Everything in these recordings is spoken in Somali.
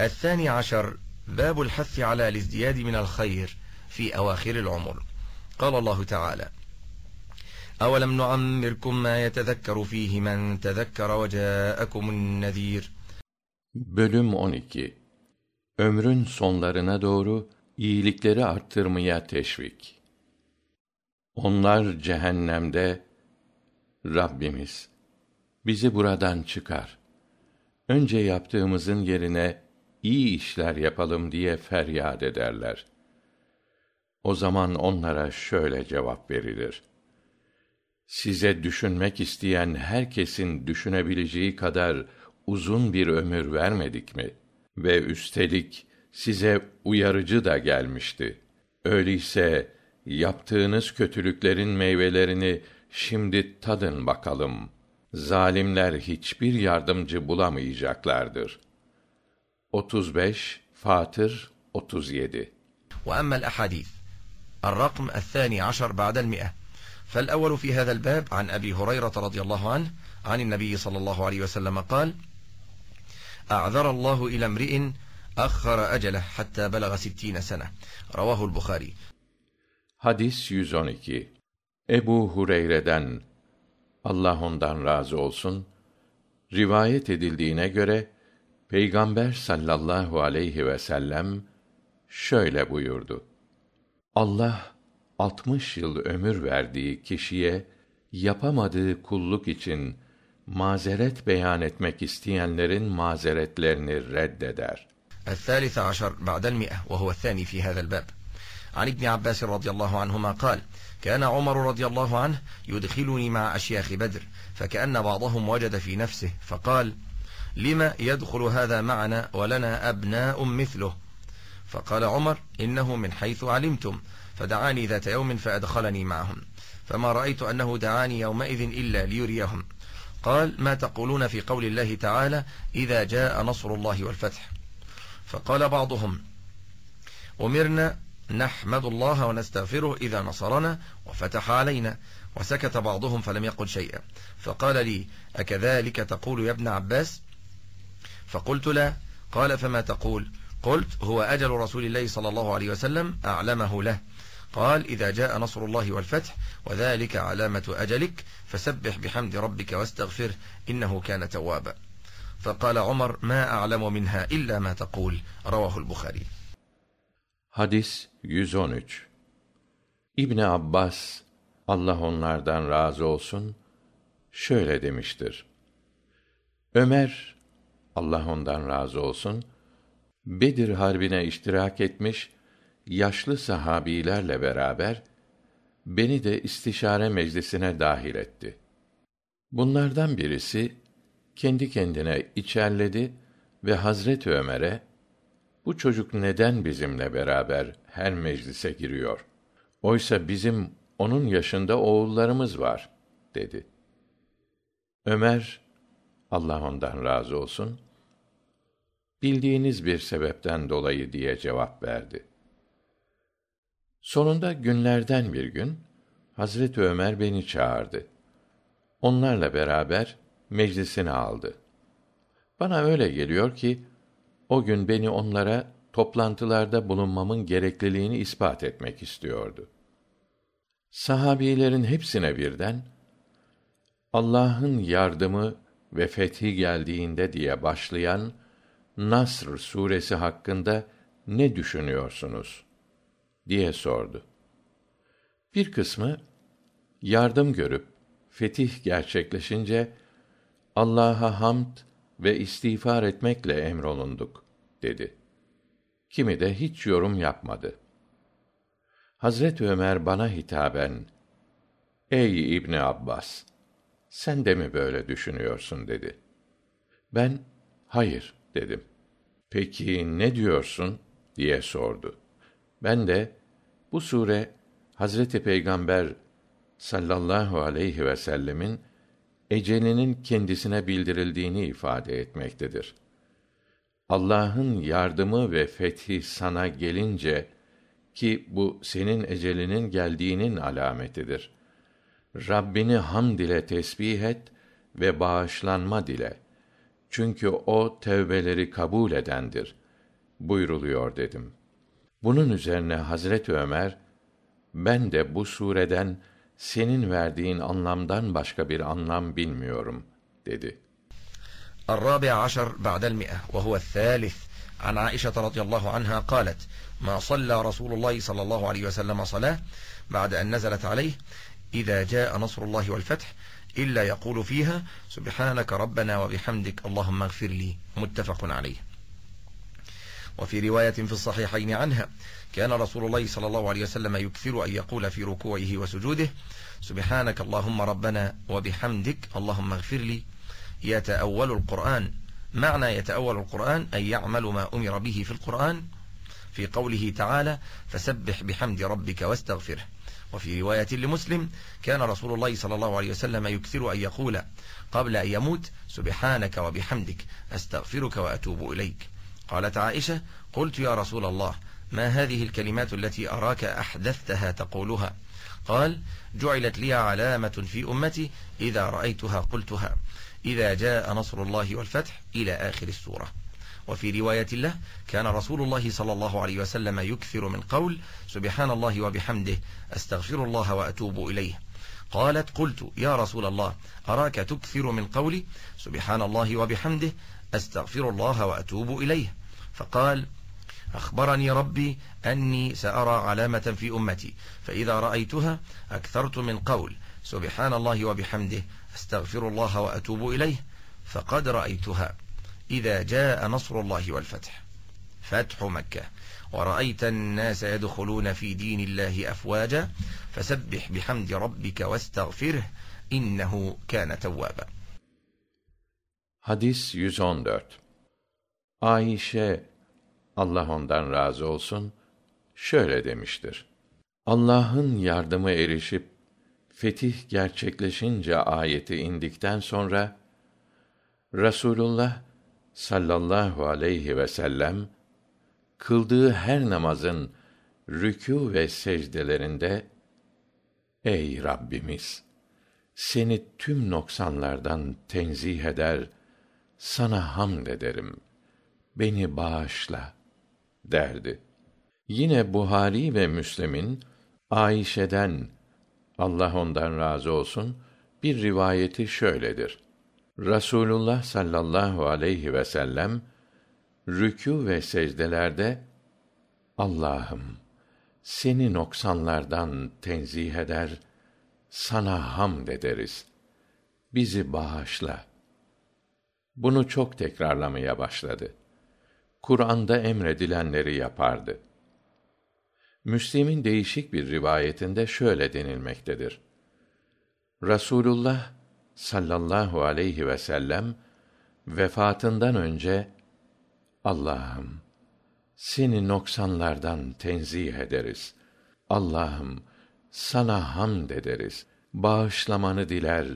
الثاني عشر باب الحث على الازدياد من الخير في أواخر العمر قال الله تعالى أولم نعمركم ما يتذكر فيه من تذكر وجاءكم النذير Bölüm 12 Ömrün sonlarına doğru iyilikleri arttırmaya teşvik. Onlar cehennemde Rabbimiz bizi buradan çıkar. Önce yaptığımızın yerine iyi işler yapalım diye feryat ederler. O zaman onlara şöyle cevap verilir. Size düşünmek isteyen herkesin düşünebileceği kadar uzun bir ömür vermedik mi? Ve üstelik size uyarıcı da gelmişti. Öyleyse yaptığınız kötülüklerin meyvelerini şimdi tadın bakalım. Zalimler hiçbir yardımcı bulamayacaklardır. 35 Fatır 37 وأما الأحاديث الرقم الثاني عشر بعد المئة فالأول في هذا الباب عن أبي هريرة رضي الله عنه عن النبي صلى الله عليه وسلم قال أعذر الله إلى امرئ أخر أجله حتى بلغ ستين سنة رواه البخاري Hadis 112 Ebu Hureyre'den Allah ondan razı olsun rivayet edildiğine göre Peygamber sallallahu aleyhi ve sellem şöyle buyurdu. Allah 60 yıl ömür verdiği kişiye yapamadığı kulluk için mazeret beyan etmek isteyenlerin mazeretlerini reddeder. الثالث عشر بعد المئة وهو الثاني في هذا الباب عن ابن عباس رضي الله عنهما قال كان عمر رضي الله عنه يدخلني مع أشياخ بدر فكأن بعضهم وجد في نفسه فقال لما يدخل هذا معنا ولنا أبناء مثله فقال عمر إنه من حيث علمتم فدعاني ذات يوم فأدخلني معهم فما رأيت أنه دعاني يومئذ إلا ليريهم قال ما تقولون في قول الله تعالى إذا جاء نصر الله والفتح فقال بعضهم أمرنا نحمد الله ونستغفره إذا نصرنا وفتح علينا وسكت بعضهم فلم يقل شيئا فقال لي أكذلك تقول يا ابن عباس فقلت لا قال فما تقول قلت هو أجل رسول الله صلى الله عليه وسلم أعلمه له قال إذا جاء نصر الله والفتح وذلك علامة أجلك فسبح بحمد ربك واستغفره إنه كان توابا فقال عمر ما أعلم منها إلا ما تقول رواه البخاري Hadis 113 İbni Abbas Allah onlardan razı olsun şöyle demiştir. Ömer Allah ondan razı olsun Bedir harbine iştirak etmiş yaşlı sahabilerle beraber beni de istişare meclisine dahil etti. Bunlardan birisi kendi kendine içerledi ve Hazret Ömer'e bu çocuk neden bizimle beraber her meclise giriyor? Oysa bizim onun yaşında oğullarımız var, dedi. Ömer, Allah ondan razı olsun, bildiğiniz bir sebepten dolayı diye cevap verdi. Sonunda günlerden bir gün, Hazret Ömer beni çağırdı. Onlarla beraber meclisine aldı. Bana öyle geliyor ki, o gün beni onlara toplantılarda bulunmamın gerekliliğini ispat etmek istiyordu. Sahabilerin hepsine birden Allah'ın yardımı ve fethi geldiğinde diye başlayan Nasr suresi hakkında ne düşünüyorsunuz diye sordu. Bir kısmı yardım görüp fetih gerçekleşince Allah'a hamd ve istiğfar etmekle emrolunduk dedi. Kimi de hiç yorum yapmadı. Hazret Ömer bana hitaben Ey İbni Abbas sen de mi böyle düşünüyorsun dedi. Ben hayır dedim. Peki ne diyorsun diye sordu. Ben de bu sure Hazreti Peygamber sallallahu aleyhi ve sellemin ecelinin kendisine bildirildiğini ifade etmektedir. Allah'ın yardımı ve fethi sana gelince ki bu senin ecelinin geldiğinin alametidir Rabbini hamd ile tesbih et ve bağışlanma dile. Çünkü o tevbeleri kabul edendir. buyruluyor dedim. Bunun üzerine Hazret Ömer ben de bu sureden senin verdiğin anlamdan başka bir anlam bilmiyorum dedi. الرابع عشر بعد المئة وهو الثالث عن عائشة رضي الله عنها قالت ما صلى رسول الله صلى الله عليه وسلم صلاة بعد أن نزلت عليه إذا جاء نصر الله والفتح إلا يقول فيها سبحانك ربنا وبحمدك اللهم اغفر لي متفق عليه وفي رواية في الصحيحين عنها كان رسول الله صلى الله عليه وسلم يكثر أن يقول في ركوعه وسجوده سبحانك اللهم ربنا وبحمدك اللهم اغفر لي يتأول القرآن معنى يتأول القرآن أن يعمل ما أمر به في القرآن في قوله تعالى فسبح بحمد ربك واستغفره وفي رواية لمسلم كان رسول الله صلى الله عليه وسلم يكثر أن يقول قبل أن يموت سبحانك وبحمدك أستغفرك وأتوب إليك قالت عائشة قلت يا رسول الله ما هذه الكلمات التي أراك أحدثتها تقولها قال جعلت لي علامة في أمتي إذا رأيتها قلتها إذا جاء نصر الله والفتح إلى آخر السورة وفي رواية له كان رسول الله صلى الله عليه وسلم يكثر من قول سبحان الله وبحمده أستغفر الله وأتوب إليه قالت قلت يا رسول الله أراك تكثر من قولي سبحان الله وبحمده أستغفر الله وأتوب إليه فقال أخبرني ربي أني سأرى علامة في أمتي فإذا رأيتها أكثرت من قول سبحان الله وبحمده أستغفر الله وأتوب إليه فقد رأيتها إذا جاء نصر الله والفتح فتح مكة ورأيت الناس يدخلون في دين الله أفواجا فسبح بحمد ربك واستغفره إنه كان توابا Hadis 114 Ayşe Allah ondan razı olsun şöyle demiştir. Allah'ın yardımı erişip fetih gerçekleşince ayeti indikten sonra Rasulullah sallallahu aleyhi ve sellem kıldığı her namazın rükû ve secdelerinde Ey Rabbimiz seni tüm noksanlardan tenzih eder sana hamd ederim beni bağışla derdi. Yine buhari ve müslim'in ayşe'den allah ondan razı olsun bir rivayeti şöyledir rasulullah sallallahu aleyhi vsellem rükû ve secdelerde allah'ım seni noksanlardan tenzih eder sana hamd ederiz. Bizi bağışla. Bunu çok tekrarlamaya başladı. Kur'an'da emredilenleri yapardı. Müslim'in değişik bir rivayetinde şöyle denilmektedir. Rasulullah sallallahu aleyhi vsellem vefatından önce allah'ım seni noksanlardan tenzih ederiz. Allah'ım sana hamd ederiz. Bağışlamanı diler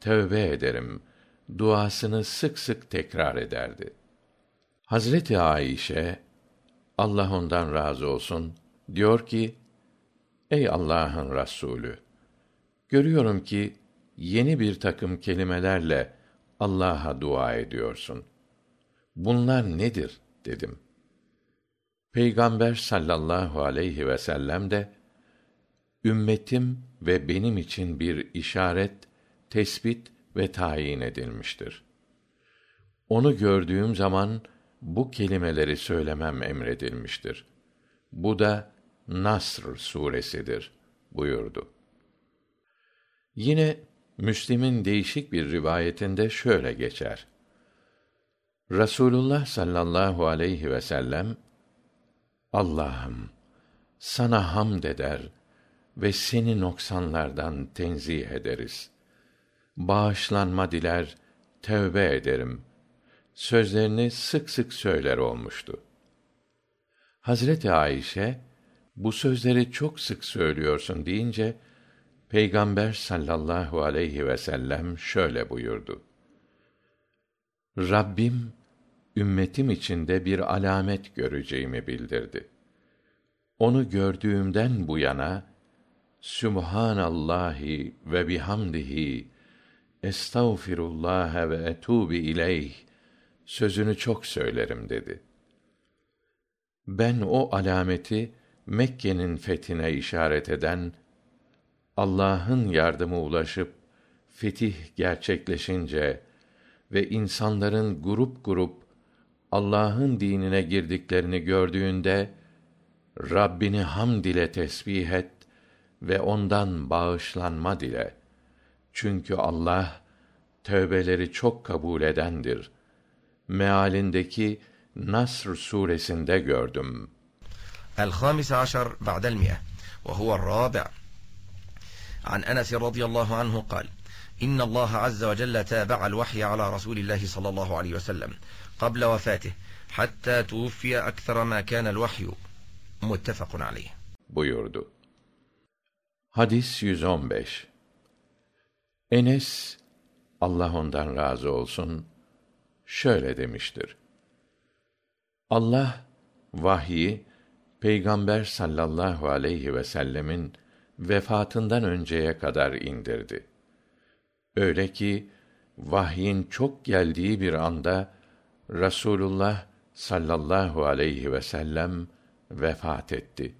tövbe ederim. Duasını sık sık tekrar ederdi. Hazreti ayşe allah ondan razı olsun diyor ki ey allah'ın rasulü görüyorum ki yeni bir takım kelimelerle allah'a dua ediyorsun. Bunlar nedir? dedim. Peygamber sallallahu aleyhi vsellem de ümmetim ve benim için bir işaret tespit ve tayin edilmiştir. Onu gördüğüm zaman bu kelimeleri söylemem emredilmiştir. Bu da nasr suresidir buyurdu. Yine müslim'in değişik bir rivayetinde şöyle geçer. Rasulullah sallallahu aleyhi vsellem allah'ım sana hamd eder ve seni noksanlardan tenzih ederiz. Bağışlanma diler tövbe ederim. Sözlerini sık sık söyler olmuştu. Hazreti ayşe bu sözleri çok sık söylüyorsun deyince peygamber sallallahu aleyhi vsellem şöyle buyurdu. Rabbim ümmetim içinde bir alamet göreceğimi bildirdi. Onu gördüğümden bu yana sübhanallahi ve bihamdihi estağfirullah ve etûbü ileyh sözünü çok söylerim dedi. Ben o alameti Mekke'nin fethine işaret eden Allah'ın yardımı ulaşıp fetih gerçekleşince ve insanların grup grup Allah'ın dinine girdiklerini gördüğünde Rabbini hamd ile tesbih et ve ondan bağışlanma dile. Çünkü Allah tövbeleri çok kabul edendir. Mealindeki Nasr suresinde gördüm. عن أنس رضي الله عنه قال إن الله عز وجل تابع الوحي على رسول الله صلى الله عليه وسلم قبل وفاته حتى توفي أكثر ما كان الوحي متفق عليه buyurdu. Hadis 115 Enes, Allah ondan razı olsun, şöyle demiştir. Allah, vahyi, Peygamber sallallahu aleyhi ve sellemin vefatından önceye kadar indirdi. Öyle ki, vahyin çok geldiği bir anda, Rasulullah sallallahu aleyhi ve sellem vefat etti.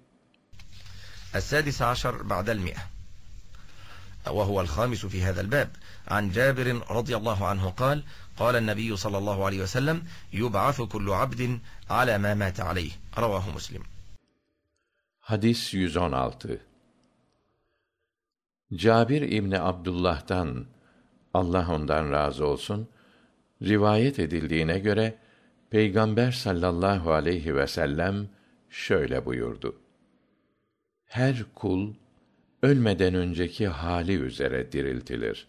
السادس عشر بعد المئة وهو الخامس في هذا الباب عن جابر رضي الله عنه قال قال النبي صلى الله عليه وسلم يبعث كل عبد على ما مات عليه رواه مسلم Hadis 116 Cabir İbni Abdullah'tan Allah ondan razı olsun rivayet edildiğine göre Peygamber sallallahu aleyhi ve sellem şöyle buyurdu. Her kul ölmeden önceki hali üzere diriltilir.